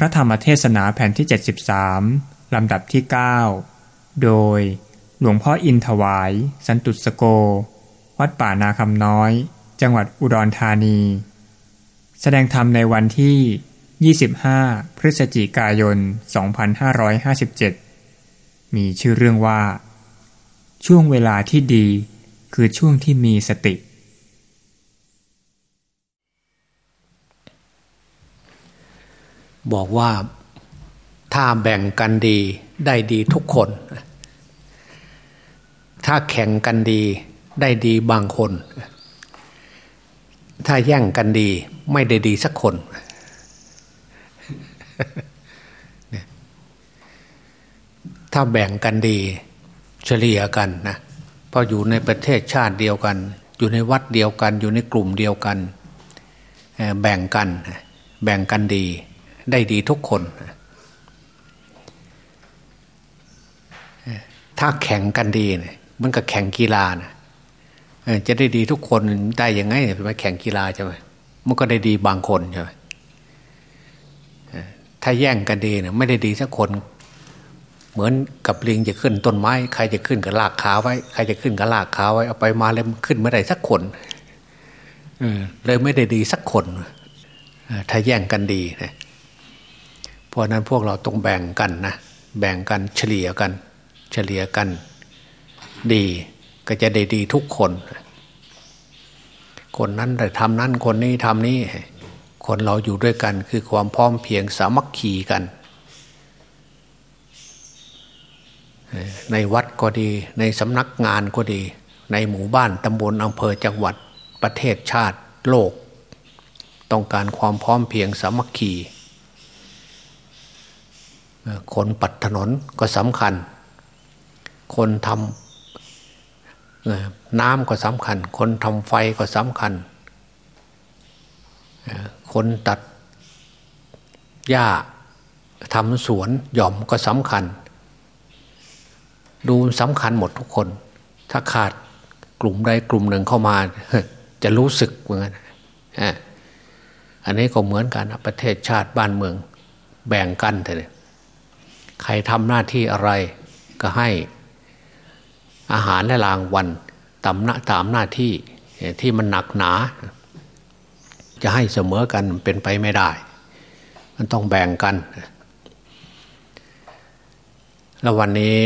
พระธรรมเทศนาแผ่นที่ 73 ลำดับที่ 9 โดยหลวงพ่ออินถวาย สันตุสโก วัดป่านาคำน้อย จังหวัดอุดรธานี แสดงธรรมในวันที่ 25 พฤศจิกายน 2557 มีชื่อเรื่องว่า ช่วงเวลาที่ดีคือช่วงที่มีสติ บอกว่าถ้าแบ่งกันดีได้ดีทุกคน ถ้าแข่งกันดีได้ดีบางคน ถ้าแย่งกันดีไม่ได้ดีสักคน ถ้าแบ่งกันดีเฉลี่ยกันนะพออยู่ในประเทศชาติเดียวกัน อยู่ในวัดเดียวกัน อยู่ในกลุ่มเดียวกัน แบ่งกัน แบ่งกันดี ได้ดีทุกคน ถ้าแข่งกันดีเนี่ยมันก็แข่งกีฬานะจะได้ดีทุกคนได้ยังไงไปแข่งกีฬาใช่ไหมมันก็ได้ดีบางคนใช่ไหมถ้าแย่งกันดีเนี่ยไม่ได้ดีสักคน เหมือนกับลิงจะขึ้นต้นไม้ ใครจะขึ้นกับลากขาไว้ ใครจะขึ้นกับลากขาไว้เอาไปมาแล้วขึ้นไม่ได้สักคนเลยไม่ได้ดีสักคนถ้าแย่งกันดีนะ ราะนั้นพวกเราต้องแบ่งกันนะแบ่งกันเฉลี่ยกัน เฉลี่ยกัน ดีก็จะได้ดีทุกคน คนนั้นได้ทำนั้นคนนี้ทำนี้คนเราอยู่ด้วยกันคือความพร้อมเพียงสามัคคีกัน ในวัดก็ดีในสำนักงานก็ดี ในหมู่บ้านตำบลอำเภอจังหวัดประเทศชาติโลก ต้องการความพร้อมเพียงสามัคคี คนปัดถนนก็สำคัญ คนทำน้ำก็สำคัญ คนทำไฟก็สำคัญ คนตัดหญ้าทำสวนหย่อมก็สำคัญ ดูสำคัญหมดทุกคน ถ้าขาดกลุ่มใดกลุ่มหนึ่งเข้ามา จะรู้สึกเหมือนกันอันนี้ก็เหมือนกันประเทศชาติบ้านเมือง แบ่งกันเลย ใครทำหน้าที่อะไรก็ให้อาหารและรางวัลตามหน้าตามหน้าที่ที่มันหนักหนา จะให้เสมอกันเป็นไปไม่ได้ มันต้องแบ่งกัน แล้ววันนี้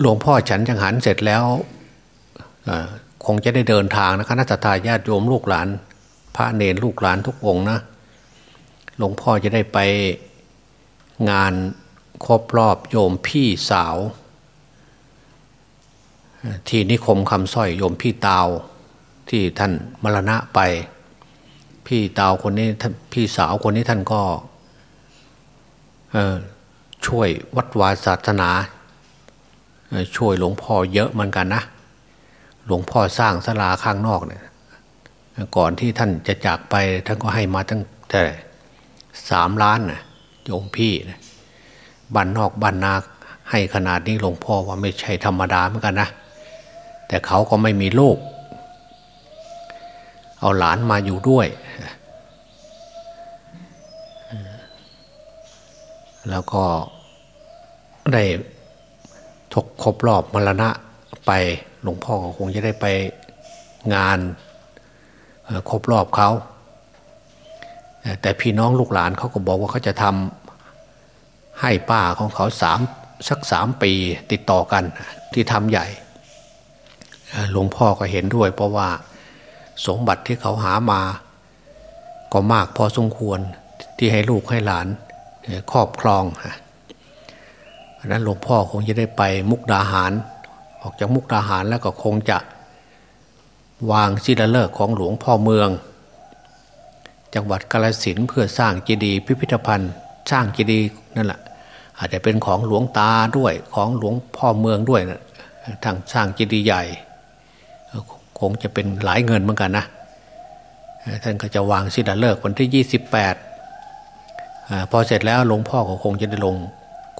หลวงพ่อฉันจังหันเสร็จแล้วคงจะได้เดินทางนะคณะทาญาติโยมลูกหลาน พระเนรลูกหลานทุกองนะหลวงพ่อจะได้ไปงาน ครบรอบโยมพี่สาว ที่นิคมคำสร้อยโยมพี่ตาว ที่ท่านมรณะไป พี่ตาวคนนี้ท่านพี่สาวคนนี้ท่านก็ช่วยวัดวาศาสนา ช่วยหลวงพ่อเยอะเหมือนกันนะ หลวงพ่อสร้างศาลาข้างนอกเนี่ยก่อนที่ท่านจะจากไปท่านก็ให้มาตั้งแต่สามล้านนะโยมพี่นะ บ้านนอกบ้านนาให้ขนาดนี้หลวงพ่อว่าไม่ใช่ธรรมดาเหมือนกันนะแต่เขาก็ไม่มีลูก เอาหลานมาอยู่ด้วย แล้วก็ได้ทกครบรอบมรณะไปหลวงพ่อคงจะได้ไปงานครบรอบเขาแต่พี่น้องลูกหลานเขาก็บอกว่าเขาจะทำ ให้ป้าของเขาสามสักสามปีติดต่อกันที่ทำใหญ่หลวงพ่อก็เห็นด้วย เพราะว่าสมบัติที่เขาหามา ก็มากพอสมควรที่ให้ลูกให้หลานครอบครองเพราะนั้นหลวงพ่อคงจะได้ไปมุกดาหาร ออกจากมุกดาหารแล้วก็คงจะวางศิลาฤกษ์ของหลวงพ่อเมือง จังหวัดกาลสินเพื่อสร้างเจดีย์พิพิธภัณฑ์ สร้างเจดีย์นั่นแหละ อาจจะเป็นของหลวงตาด้วยของหลวงพ่อเมืองด้วยนะทางสร้างเจดีย์ใหญ่ คงจะเป็นหลายเงินเหมือนกันนะท่านก็จะวางศิลาฤกษ์วันที่ 28 พอเสร็จแล้วหลวงพ่อก็คงจะได้ลง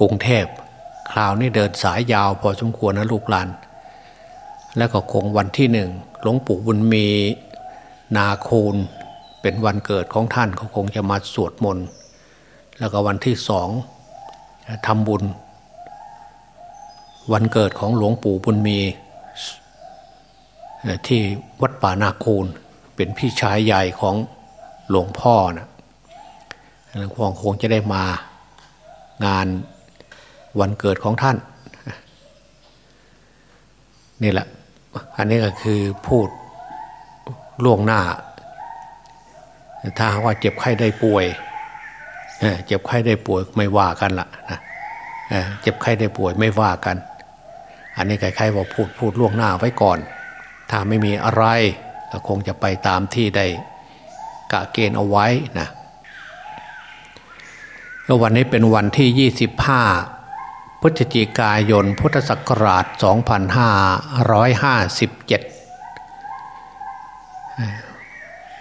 กรุงเทพคราวนี้เดินสายยาวพอสมควรนะลูกหลาน แล้วก็คงวันที่หนึ่งหลวงปู่บุญมีนาคูลเป็นวันเกิดของท่านเขาคงจะมาสวดมนต์แล้วก็วันที่สอง ทำบุญ วันเกิดของหลวงปู่บุญมีที่วัดป่านาคูนเป็นพี่ชายใหญ่ของหลวงพ่อนะหลวงพ่อคงจะได้มางานวันเกิดของท่าน นี่แหละ อันนี้ก็คือพูดล่วงหน้า ถ้าว่าเจ็บไข้ได้ป่วย เจ็บไข้ได้ป่วยไม่ว่ากันละนะเจ็บไข้ได้ป่วยไม่ว่ากัน อันนี้ใครๆว่าพูดพูดล่วงหน้าไว้ก่อน ถ้าไม่มีอะไรก็คงจะไปตามที่ได้กะเกณฑ์เอาไว้นะแล้ววันนี้เป็นวันที่ 25 พฤศจิกายน พุทธศักราช 2557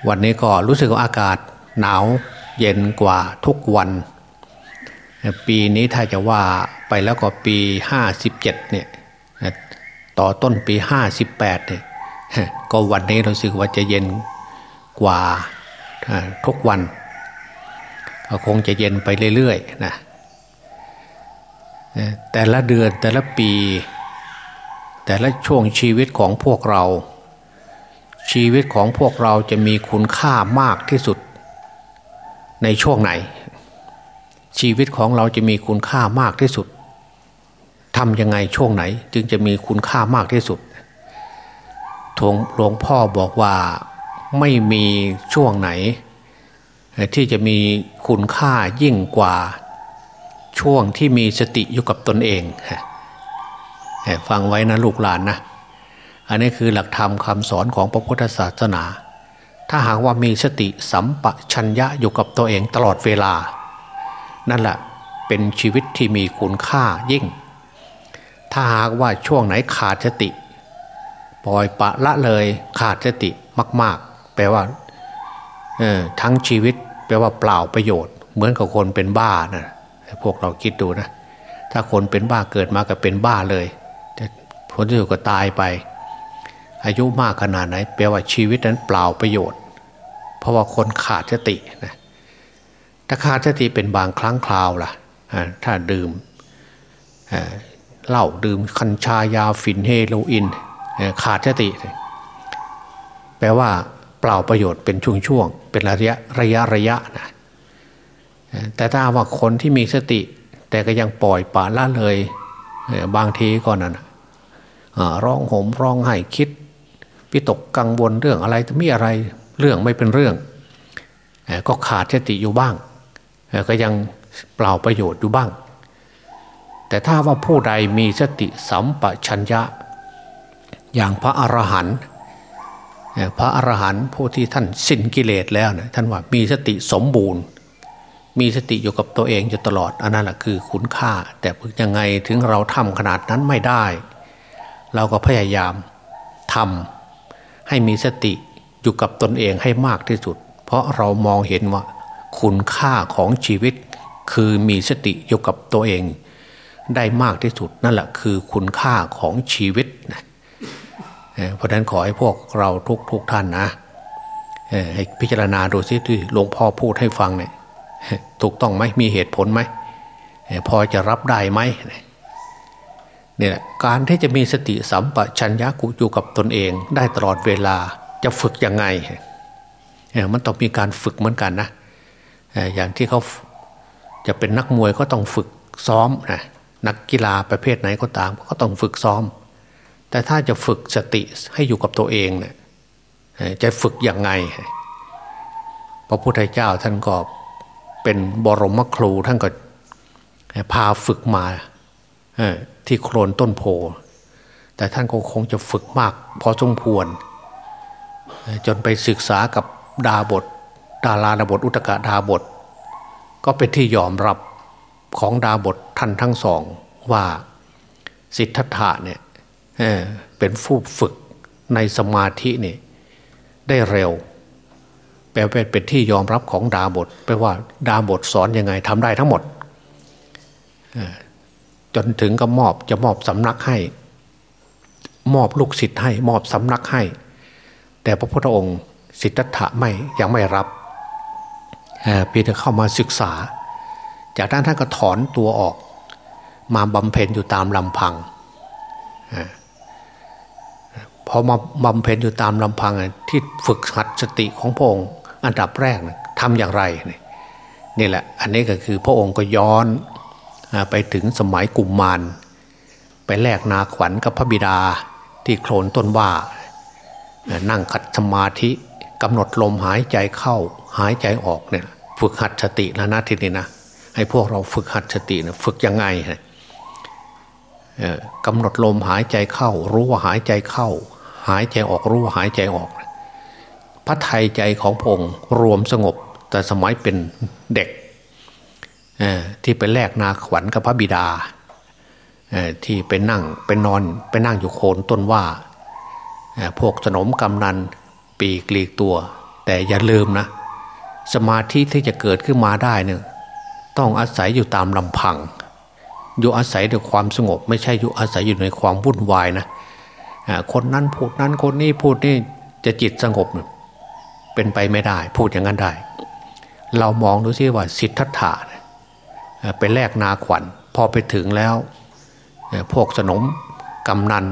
วันนี้ก็รู้สึกว่าอากาศหนาว เย็นกว่าทุกวัน ปีนี้ถ้าจะว่าไปแล้วก็ปี 57เนี่ยต่อต้นปี 58เนี่ยก็วันนี้เราสึกว่าจะเย็นกว่าทุกวันก็คงจะเย็นไปเรื่อยๆนะแต่ละเดือนแต่ละปี แต่ละช่วงชีวิตของพวกเรา ชีวิตของพวกเราจะมีคุณค่ามากที่สุด ในช่วงไหน ชีวิตของเราจะมีคุณค่ามากที่สุดทำยังไงช่วงไหน จึงจะมีคุณค่ามากที่สุดหลวงพ่อบอกว่าไม่มีช่วงไหน ที่จะมีคุณค่ายิ่งกว่าช่วงที่มีสติอยู่กับตนเองฟังไว้นะลูกหลานนะ อันนี้คือหลักธรรมคำสอนของพระพุทธศาสนา ถ้าหากว่ามีสติสัมปชัญญะอยู่กับตัวเองตลอดเวลา นั่นแหละเป็นชีวิตที่มีคุณค่ายิ่ง ถ้าหากว่าช่วงไหนขาดสติ ปล่อยปะละเลยขาดสติมาก ๆ แปลว่าทั้งชีวิตแปลว่าเปล่าประโยชน์ เหมือนกับคนเป็นบ้านะพวกเราคิดดูนะ ถ้าคนเป็นบ้าเกิดมาก็เป็นบ้าเลยผลที่สุดก็ตายไป อายุมากขนาดไหนแปลว่าชีวิตนั้นเปล่าประโยชน์ เพราะว่าคนขาดสตินะถ้าขาดสติเป็นบางครั้งคราวล่ะถ้าดื่มเหล้าดื่มคัญชายาฝิ่นเฮโรอีนขาดสติ แปลว่าเปล่าประโยชน์เป็นช่วงๆเป็นระยะระยะระยะนะแต่ถ้าว่าคนที่มีสติ แต่ก็ยังปล่อยปละละเลยบางทีก็นั่นร้องห่มร้องไห้คิด พิตกกังวลเรื่องอะไรมีอะไรเรื่องไม่เป็นเรื่อง ก็ขาดสติอยู่บ้าง ก็ยังเปล่าประโยชน์อยู่บ้าง แต่ถ้าว่าผู้ใดมีสติสัมปชัญญะ อย่างพระอรหันต์พระอรหันต์ผู้ที่ท่านสิ้นกิเลสแล้วเนี่ยท่านว่ามีสติสมบูรณ์ มีสติอยู่กับตัวเองอยู่ตลอดอันนั้นแหละคือคุณค่า แต่ยังไงถึงเราทำขนาดนั้นไม่ได้ เราก็พยายามทำ ให้มีสติอยู่กับตนเองให้มากที่สุด เพราะเรามองเห็นว่า คุณค่าของชีวิต คือมีสติอยู่กับตัวเอง ได้มากที่สุดนั่นแหละคือคุณค่าของชีวิตนะเพราะนั้นขอให้พวกเราทุกทุกท่านนะให้พิจารณาดูซิที่หลวงพ่อพูดให้ฟังเนี่ยถูกต้องไหมมีเหตุผลไหมพอจะรับได้ไหม เนี่ยการที่จะมีสติสัมปชัญญะกุอยู่กับตนเอง ได้ตลอดเวลาจะฝึกยังไงมันต้องมีการฝึกเหมือนกันนะอย่างที่เขาจะเป็นนักมวยก็ต้องฝึกซ้อมนะนักกีฬาประเภทไหนก็ตามก็ต้องฝึกซ้อม แต่ถ้าจะฝึกสติให้อยู่กับตัวเองเนี่ยจะฝึกย่างไง พระพุทธเจ้าท่านก็เป็นบรมครูท่านก็พาฝึกมา ที่โคลนต้นโพ แต่ท่านก็คงจะฝึกมาก พอสมควร จนไปศึกษากับดาบท ดาราดาบทอุตกะดาบท ก็เป็นที่ยอมรับของดาบทท่านทั้งสองว่าสิทธัตถะเนี่ยเป็นฟูฝึกในสมาธินี่ได้เร็วแปลเป็นที่ยอมรับของดาบทแปลว่าดาบทสอนยังไงทำได้ทั้งหมด จนถึงก็มอบจะมอบสำนักให้ มอบลูกศิษย์ให้ มอบสำนักให้ แต่พระพุทธองค์สิทธัตถะไม่ยังไม่รับเพียงแต่เข้ามาศึกษา จากนั้นท่านก็ถอนตัวออก มาบำเพ็ญอยู่ตามลำพังพอมาบำเพ็ญอยู่ตามลำพังที่ฝึกหัดสติของพระองค์อันดับแรกทำอย่างไรนี่แหละ อันนี้ก็คือพระองค์ก็ย้อน ไปถึงสมัยกุมมารไปแลกนาขวัญกับพระบิดาที่โคลนต้นว่า นั่งขัดสมาธิกำหนดลมหายใจเข้าหายใจออกเนี่ยฝึกหัดสติแล้วนะทีนี้นะให้พวกเราฝึกหัดสตินะฝึกยังไงฮะกำหนดลมหายใจเข้า รู้ว่าหายใจเข้า หายใจออกรู้ว่าหายใจออก พระไทยใจของพงรวมสงบแต่สมัยเป็นเด็ก ที่ไปแลกนาขวัญกับพระบิดาที่ไปนั่งไปนอนไปนั่งอยู่โคนต้นว่าพวกสนมกำนันปีกลีกตัว แต่อย่าลืมนะ สมาธิที่จะเกิดขึ้นมาได้เนี่ยต้องอาศัยอยู่ตามลำพัง อยู่อาศัยด้วยความสงบ ไม่ใช่อยู่อาศัยอยู่ในความวุ่นวายนะคนนั้นพูดนั้นคนนี้พูดนี่จะจิตสงบ เป็นไปไม่ได้ พูดอย่างนั้นได้ เรามองดูซิว่าสิทธัตถะ ไปแลกนาขวัญพอไปถึงแล้ว พวกสนมกำนัน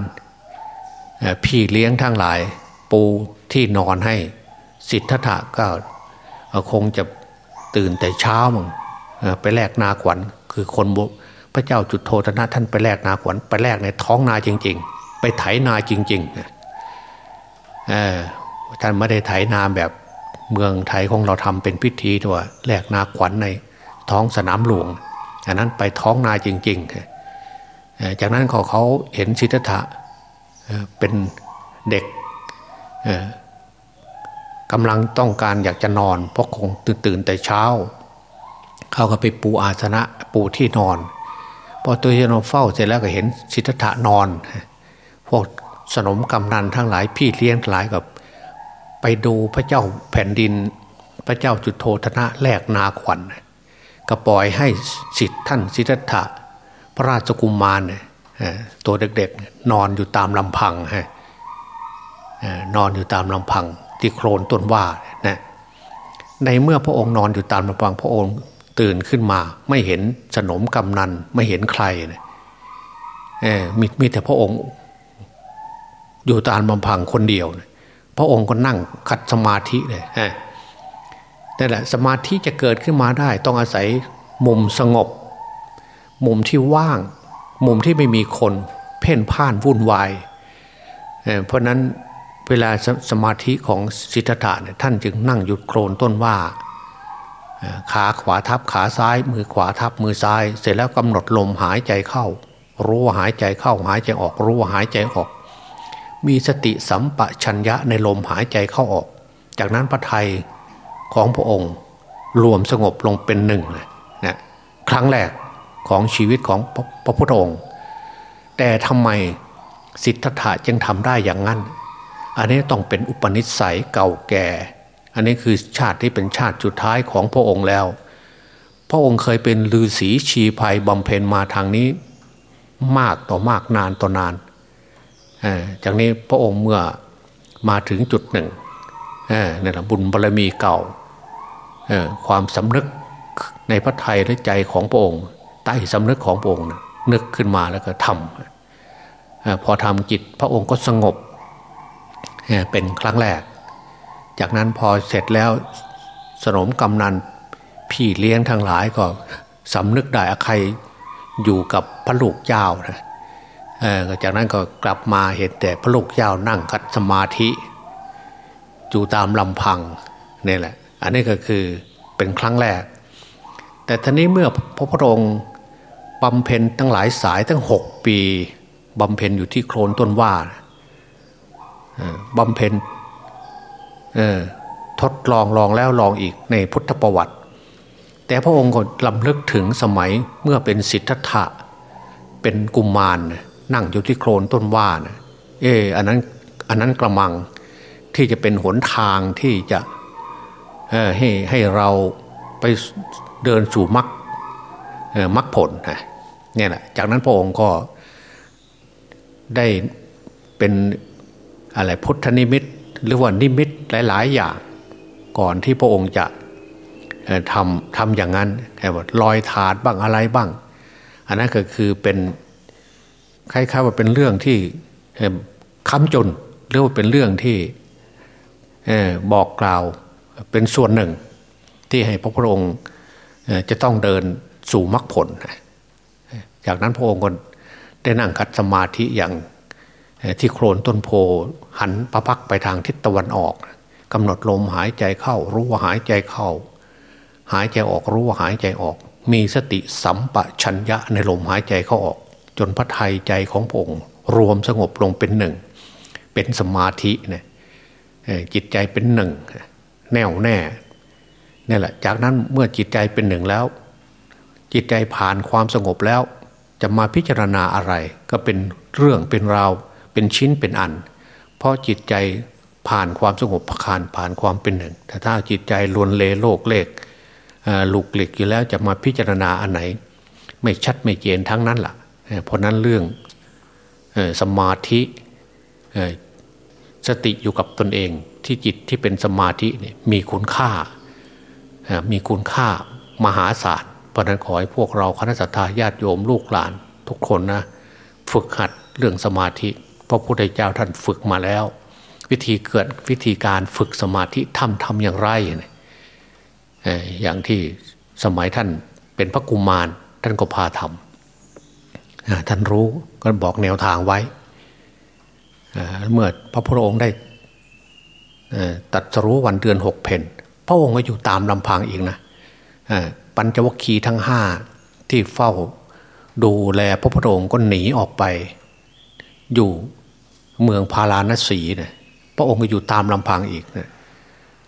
พี่เลี้ยงทั้งหลาย ปูที่นอนให้สิทธัตถะก็คงจะตื่นแต่เช้ามึงไปแลกนาขวัญคือคนพระเจ้าจุดโทธนะท่านไปแลกนาขวัญไปแลกในท้องนาจริง ๆ ไปไถนาจริงๆท่านไม่ได้ไถนาแบบเมืองไทยของเราทำเป็นพิธีตัวแลกนาขวัญในท้องสนามหลวง อันนั้นไปท้องนาจริง ๆ จากนั้นเขาเขาเห็นสิทธัตถะเป็นเด็กกำลังต้องการอยากจะนอน เพราะคงตื่นตื่นแต่เช้า เขาก็ไปปูอาสนะปูที่นอน พอตัวเนเฝ้าเสร็จแล้วก็เห็นสิทธัตถะนอน พวกสนมกำนันทั้งหลายพี่เลี้ยงหลายกับไปดูพระเจ้าแผ่นดิน พระเจ้าจุดโทธนะแลกนาขวัญ ก็ปล่อยให้สิทธิ์ท่านสิทธัตถะพระราชกุมมารเนี่ยตัวเด็กๆ นอนอยู่ตามลำพังฮะนอนอยู่ตามลำพัง ที่โคลนต้นว่านะในเมื่อพระองค์นอนอยู่ตามลำพังพระองค์ตื่นขึ้นมาไม่เห็นสนมกำนันไม่เห็นใครนะมีมีแต่พระองค์อยู่ตามลำพังคนเดียว พระองค์ก็นั่งขัดสมาธิเลยฮะ นั่นแหละสมาธิจะเกิดขึ้นมาได้ ต้องอาศัยมุมสงบ มุมที่ว่าง มุมที่ไม่มีคน เพ่นพ่านวุ่นวายเพราะนั้นเวลาสสมาธิของสิทธัตถะเนี่ยท่านจึงนั่งหยุดโครนต้นว่าขาขวาทับขาซ้าย มือขวาทับมือซ้าย เสร็จแล้วกำหนดลมหายใจเข้า รู้ว่าหายใจเข้าหายใจออก รู้ว่าหายใจออก มีสติสัมปชัญญะในลมหายใจเข้าออก จากนั้นพระไทย ของพระองค์ รวมสงบลงเป็นหนึ่งนะครั้งแรกของชีวิตของพระพุทธองค์ แต่ทำไมสิทธัตถะจึงทำได้อย่างนั้น อันนี้ต้องเป็นอุปนิสัยเก่าแก่ อันนี้คือชาติที่เป็นชาติสุดท้ายของพระองค์แล้ว พระองค์เคยเป็นฤาษีชีภัยบำเพ็ญมาทางนี้ มากต่อมากนานต่อนานจากนี้พระองค์เมื่อมาถึงจุดหนึ่งนี่แหละบุญบารมีเก่า ความสำนึกในพระไทยและใจของพระองค์ ใต้สำนึกของพระองค์นึกขึ้นมาแล้วก็ทำพอทำจิตพระองค์ก็สงบเป็นครั้งแรก จากนั้นพอเสร็จแล้วสนมกำนันพี่เลี้ยงทั้งหลายก็สำนึกได้ใครอยู่กับพระลูกเจ้านะจากนั้นก็กลับมาเห็นแต่พระลูกเจ้านั่งคัดสมาธิ อยู่ตามลำพังนี่แหละ อันนี้ก็คือเป็นครั้งแรก แต่ทีนี้เมื่อพระพุทธองค์บำเพ็ญตั้งหลายสายตั้งหกปีบำเพ็ญอยู่ที่โคลนต้นว่าบำเพ็ญทดลองลองแล้วลองอีกในพุทธประวัติ แต่พระองค์ก็ลำลึกถึงสมัยเมื่อเป็นสิทธัตถะเป็นกุมมารนั่งอยู่ที่โคลนต้นว่านะเอออันนั้นอันนั้นกระมังที่จะเป็นหนทางที่จะ ให้ให้เราไปเดินสู่มรรคมรรคผลนะเนี่ยแหละจากนั้นพระองค์ก็ได้เป็นอะไรพุทธนิมิตหรือว่านิมิตหลาย ๆ อย่าง ก่อนที่พระองค์จะทำทำอย่างนั้นแค่ว่าลอยถาดบ้างอะไรบ้าง อันนั้นก็คือเป็นคล้ายๆว่าเป็นเรื่องที่ค้ำจนหรือว่าเป็นเรื่องที่บอกกล่าว เป็นส่วนหนึ่งที่ให้พระพุทธองค์จะต้องเดินสู่มรรคผล จากนั้นพระองค์ก็ได้นั่งคัดสมาธิอย่างที่โคลนต้นโพหันประพักไปทางทิศตะวันออกกำหนดลมหายใจเข้า รู้ว่าหายใจเข้า หายใจออกรู้ว่าหายใจออก มีสติสัมปชัญญะในลมหายใจเข้าออก จนพระไทยใจของพระองค์ รวมสงบลงเป็นหนึ่ง เป็นสมาธิเนี่ยจิตใจเป็นหนึ่ง แน่วแน่นี่แหละ จากนั้นเมื่อจิตใจเป็นหนึ่งแล้ว จิตใจผ่านความสงบแล้ว จะมาพิจารณาอะไร ก็เป็นเรื่องเป็นราว เป็นชิ้นเป็นอัน เพราะจิตใจผ่านความสงบผ่านผ่านความเป็นหนึ่ง แต่ถ้าจิตใจลวนเลโลกเลกลุกหลิกอยู่แล้วจะมาพิจารณาอันไหน ไม่ชัดไม่เจนทั้งนั้นละ่ะเพราะนั้นเรื่องสมาธิ สติอยู่กับตนเองที่จิตที่เป็นสมาธิเนี่ยมีคุณค่า มีคุณค่ามหาศาลเพราะนั้นขอให้พวกเราคณะสัตยาญาติโยมลูกหลานทุกคนนะฝึกหัดเรื่องสมาธิพระพุทธเจ้าท่านฝึกมาแล้ว วิธีเกิดวิธีการฝึกสมาธิทำทำอย่างไรอย่างที่สมัยท่านเป็นพระกุมารท่านก็พาทำท่านรู้ก็บอกแนวทางไว้ เมื่อพระพุทธองค์ได้ตัดสรู้วันเดือนหกเพนพระองค์ก็อยู่ตามลำพังอีกนะปัญจวัคคีย์ทั้งห้าที่เฝ้าดูแลพระพุทธองค์ก็หนีออกไป อยู่เมืองพาราณสีนี่ยพระองค์ก็อยู่ตามลำพังอีกนะ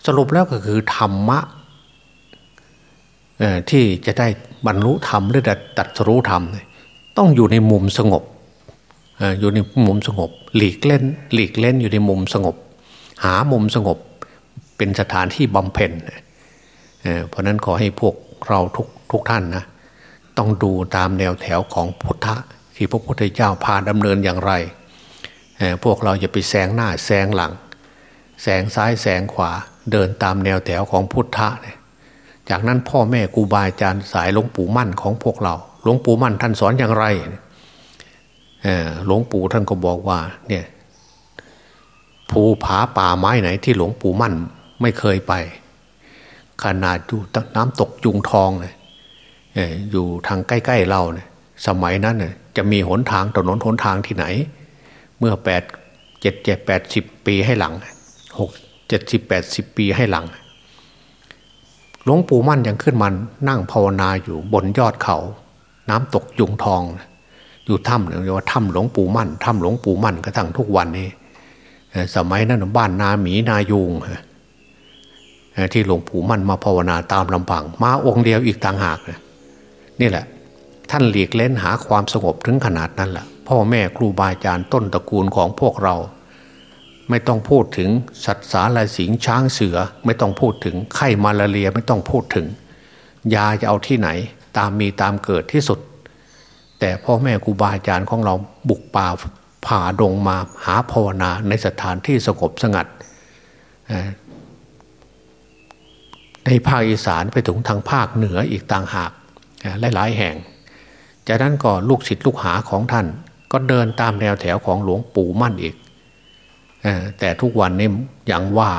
สรุปแล้วก็คือธรรมะที่จะได้บรรลุธรรมหรือตัดรู้ธรรม ต้องอยู่ในมุมสงบ อยู่ในมุมสงบ หลีกเล่น หลีกเล่นอยู่ในมุมสงบ หามุมสงบเป็นสถานที่บำเพ็ญเพราะนั้นขอให้พวกเราทุกทุกท่านนะต้องดูตามแนวแถวของพุทธะที่พระพุทธเจ้าพาดำเนินอย่างไร พวกเราอย่าไปแซงหน้าแซงหลัง แสงซ้ายแสงขวาเดินตามแนวแถวของพุทธะเนี่ยจากนั้นพ่อแม่ครูบาอาจารย์สายหลวงปู่มั่นของพวกเราหลวงปู่มั่นท่านสอนอย่างไร หลวงปู่ท่านก็บอกว่าเนี่ยภูผาป่าไม้ไหนที่หลวงปู่มั่นไม่เคยไป ขนาดอยู่น้ำตกยุงทองเลยอยู่ทางใกล้ๆเราเนี่ยสมัยนั้นเนี่ยจะมีหนทางถนนหนทางที่ไหน เมื่อแปดเจ็ดเจ็ดแปดสิบปีให้หลังหกเจ็ดสิบแปดสิบปีให้หลังหลวงปู่มั่นยังขึ้นมันนั่งภาวนาอยู่บนยอดเขา น้ำตกยุงทอง อยู่ถ้ำเรียกว่าถ้ำหลวงปู่มั่นถ้ำหลวงปู่มั่นกระทั่งทุกวันนี้สมัยนั้นบ้านนาหมีนายุงที่หลวงปู่มั่นมาภาวนาตามลำพัง มาองค์เดียวอีกต่างหากนี่แหละ ท่านหลีกเล่นหาความสงบถึงขนาดนั้นแหละพ่อแม่ครูบาอาจารย์ต้นตระกูลของพวกเรา ไม่ต้องพูดถึงสัตว์สาลายสิงช้างเสือ ไม่ต้องพูดถึงไข้มาลาเรียไม่ต้องพูดถึง ยาจะเอาที่ไหน ตามมีตามเกิดที่สุด แต่พ่อแม่ครูบาอาจารย์ของเราบุกป่าผ่าดงมาหาภาวนาในสถานที่สงบสงัด ในภาคอีสานไปถึงทางภาคเหนืออีกต่างหากหลายๆแห่ง จากนั้นก็ลูกศิษย์ลูกหาของท่าน ก็เดินตามแนวแถวของหลวงปู่มั่นอีก แต่ทุกวันนี้อย่างว่า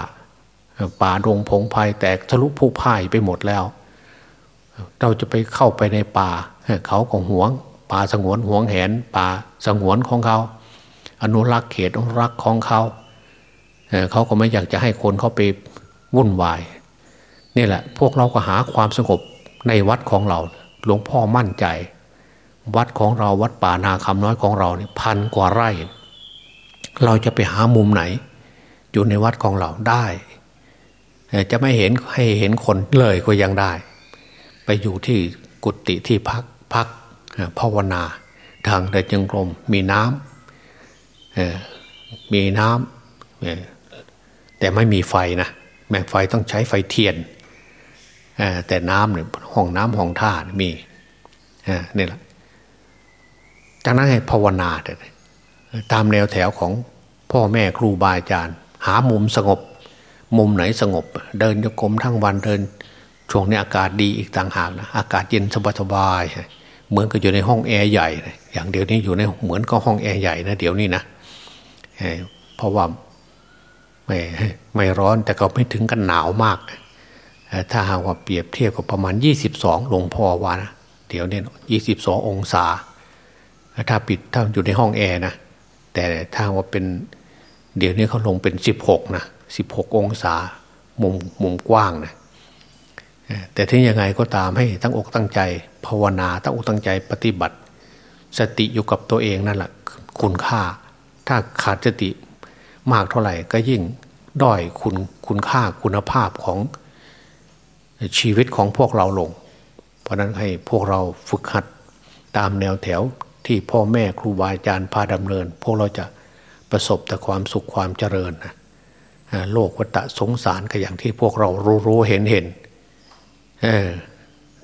ป่าดงพงไพ่แตกทะลุผู้พ่ายไปหมดแล้ว เราจะไปเข้าไปในป่าเขาของหวง ป่าสงวนห่วงแหน ป่าสงวนของเขา อนุรักษ์เขตอนุรักษ์ของเขาเขาก็ไม่อยากจะให้คนเขาไปวุ่นวายนี่แหละ พวกเราก็หาความสงบในวัดของเราหลวงพ่อมั่นใจ วัดของเราวัดป่านาคำน้อยของเราเนี่ยพันกว่าไร่ เราจะไปหามุมไหน อยู่ในวัดของเราได้ จะไม่เห็นให้เห็นคนเลยก็ยังได้ ไปอยู่ที่กุฏิที่พักพัก ภาวนา ทางเดินจงกรมมีน้ำมีน้ำแต่ไม่มีไฟนะแม่ไฟต้องใช้ไฟเทียนแต่น้ำเนี่ยห้องน้ำห้องท่ามีนี่แหละจากนั้นให้ภาวนาตามแนวแถวของพ่อแม่ครูบาอาจารย์ หามุมสงบ มุมไหนสงบ เดินโยกมทั้งวันเดินช่วงนี้อากาศดีอีกต่างหากนะอากาศเย็นสบายๆ เหมือนกับอยู่ในห้องแอร์ใหญ่ อย่างเดียวนี้อยู่ในเหมือนก็ห้องแอร์ใหญ่นะเดี๋ยวนี้นะเพราะว่าไม่ไม่ร้อนแต่ก็ไม่ถึงกันหนาวมาก ถ้าหากว่าเปรียบเทียบกับประมาณ 22 หลวงพ่อว่านะเดี๋ยวนี้ยี่สิบสองศา ถ้าปิดถ้าอยู่ในห้องแอร์นะแต่ถ้าว่าเป็นเดี๋ยวนี้เขาลงเป็นสิบหกนะสิบหกองศามุมมุมกว้างนะ แต่ถึงยังไงก็ตามให้ตั้งอกตั้งใจ ภาวนาตั้งอกตั้งใจปฏิบัติ สติอยู่กับตัวเองนั่นแหละคุณค่า ถ้าขาดสติมากเท่าไหร่ก็ยิ่งด้อยคุณคุณค่าคุณภาพของชีวิตของพวกเราลง เพราะนั้นให้พวกเราฝึกหัดตามแนวแถวที่พ่อแม่ครูบาอาจารย์พาดำเนิน พวกเราจะประสบแต่ความสุขความเจริญนะโลกวัฏสงสารก็อย่างที่พวกเรารู้รู้เห็นเห็น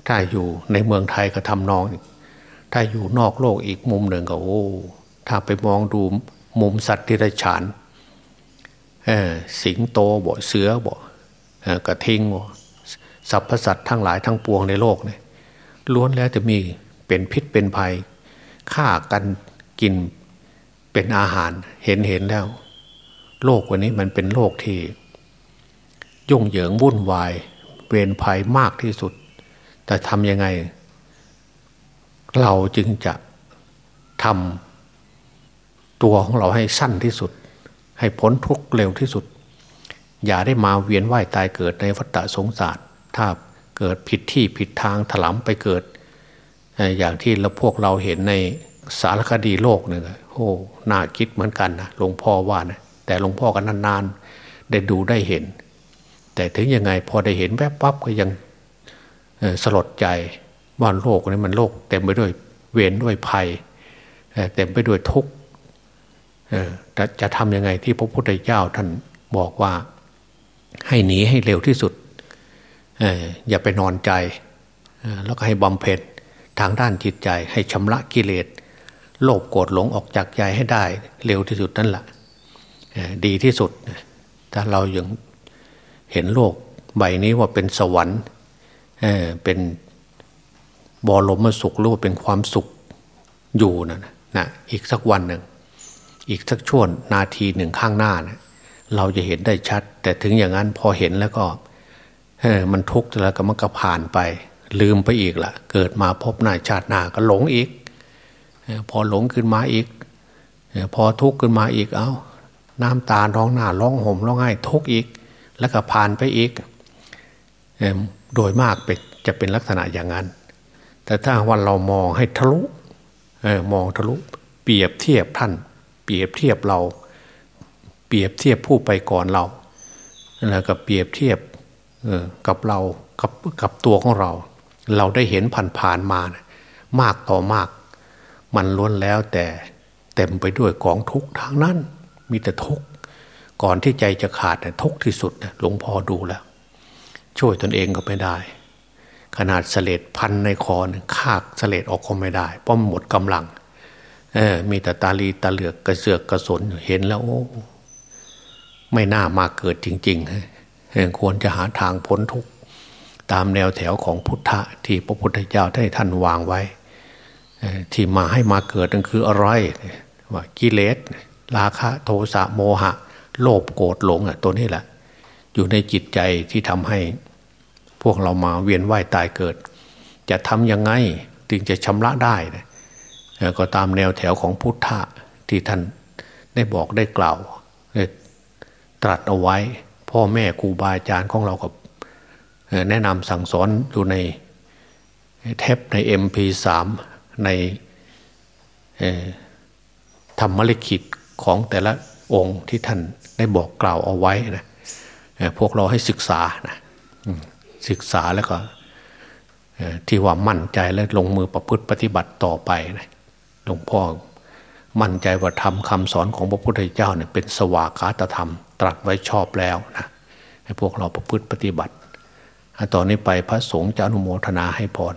ถ้าอยู่ในเมืองไทยก็ทำนอง ถ้าอยู่นอกโลกอีกมุมหนึ่งก็โอ้ถ้าไปมองดูมุมสัตว์ที่ไรฉานสิงโตบ่เสือบ่กระทิงบ่สรรพสัตว์ทั้งหลายทั้งปวงในโลกเนี่ยล้วนแล้วจะมีเป็นพิษเป็นภัยฆ่ากันกินเป็นอาหารเห็นเห็นแล้ว โลกวันนี้มันเป็นโลกที่ ยุ่งเหยิงวุ่นวาย เวรภัยมากที่สุด แต่ทำยังไง เราจึงจะทำตัวของเราให้สั้นที่สุด ให้พ้นทุกข์เร็วที่สุด อย่าได้มาเวียนว่ายตายเกิดในวัฏสงสารถ้าเกิดผิดที่ผิดทางถลำไปเกิด อย่างที่เราพวกเราเห็นในสารคดีโลกเนี่ยโอ้น่าคิดเหมือนกันนะหลวงพ่อว่านะแต่หลวงพ่อกันนานๆ ได้ดูได้เห็น แต่ถึงยังไงพอได้เห็นแวบปั๊บก็ยังสลดใจว่าโลกนี้มันโลกเต็มไปด้วยเวรด้วยภัยเต็มไปด้วยทุกข์จะทำยังไงที่พระพุทธเจ้าท่านบอกว่าให้หนีให้เร็วที่สุดอย่าไปนอนใจ แล้วก็ให้บำเพ็ญทางด้านจิตใจ ให้ชำระกิเลสโลภโกรธหลงออกจากใจให้ได้เร็วที่สุดนั่นแหละดีที่สุดถ้าเรายัง เห็นโลกใบนี้ว่าเป็นสวรรค์เป็นบอลมสุขหรือว่าเป็นความสุขอยู่นะนะอีกสักวันหนึ่ง อีกสักช่วงนาทีหนึ่งข้างหน้านะเราจะเห็นได้ชัด แต่ถึงอย่างนั้นพอเห็นแล้วก็มันทุกข์แล้วก็มันก็ผ่านไป ลืมไปอีกละเกิดมาพบหน้าชาติหน้าก็หลงอีก พอหลงขึ้นมาอีก พอทุกข์ขึ้นมาอีกเอา้า น้ำตาร้องหน้าร้องห่มร้องไห้ทุกข์อีก แล้วก็ผ่านไปอีก โดยมากเป็นจะเป็นลักษณะอย่างนั้น แต่ถ้าวันเรามองให้ทะลุมองทะลุ เปรียบเทียบท่าน เปรียบเทียบเรา เปรียบเทียบผู้ไปก่อนเราแล้วก็เปรียบเทียบกับเรากับกับตัวของเรา เราได้เห็นผ่านผ่านมา มากต่อมาก มันล้วนแล้วแต่เต็มไปด้วยกองทุกทางนั้น มีแต่ทุก ก่อนที่ใจจะขาดทุกที่สุดหลวงพ่อดูแล้ว ช่วยตนเองก็ไม่ได้ ขนาดเสลดพันในคอนคากเสลดออกก็ไม่ได้เพราะหมดกำลังเออมีแต่ตาลีตาเหลือกกระเสือกกระสนเห็นแล้วโอ้ไม่น่ามาเกิดจริงๆควรจะหาทางพ้นทุกตามแนวแถวของพุทธะที่พระพุทธเจ้าได้ท่านวางไว้ที่มาให้มาเกิดนั่นคืออะไรว่ากิเลสราคะโทสะโมหะ โลภโกรธหลงอะตัวนี้แหละ อยู่ในจิตใจที่ทำให้ พวกเรามาเวียนว่ายตายเกิด จะทำยังไงถึงจะชำระได้นะก็ตามแนวแถวของพุทธะที่ท่านได้บอกได้กล่าวตรัสเอาไว้ พ่อแม่ครูบาอาจารย์ของเรากับแนะนำสั่งสอนอยู่ในเทปใน MP3 ในธรรมลิขิตของแต่ละองค์ที่ท่าน ได้บอกกล่าวเอาไว้นะพวกเราให้ศึกษานะศึกษาแล้วก็ที่ว่ามั่นใจและลงมือประพฤติปฏิบัติต่อไปนะหลวงพ่อมั่นใจว่าทำคำสอนของพระพุทธเจ้าเนี่ยเป็นสวากาตธรรม ตรัสไว้ชอบแล้วนะให้พวกเราประพฤติปฏิบัติต่อนนี้ไปพระสงฆ์จะอนุโมทนาให้พร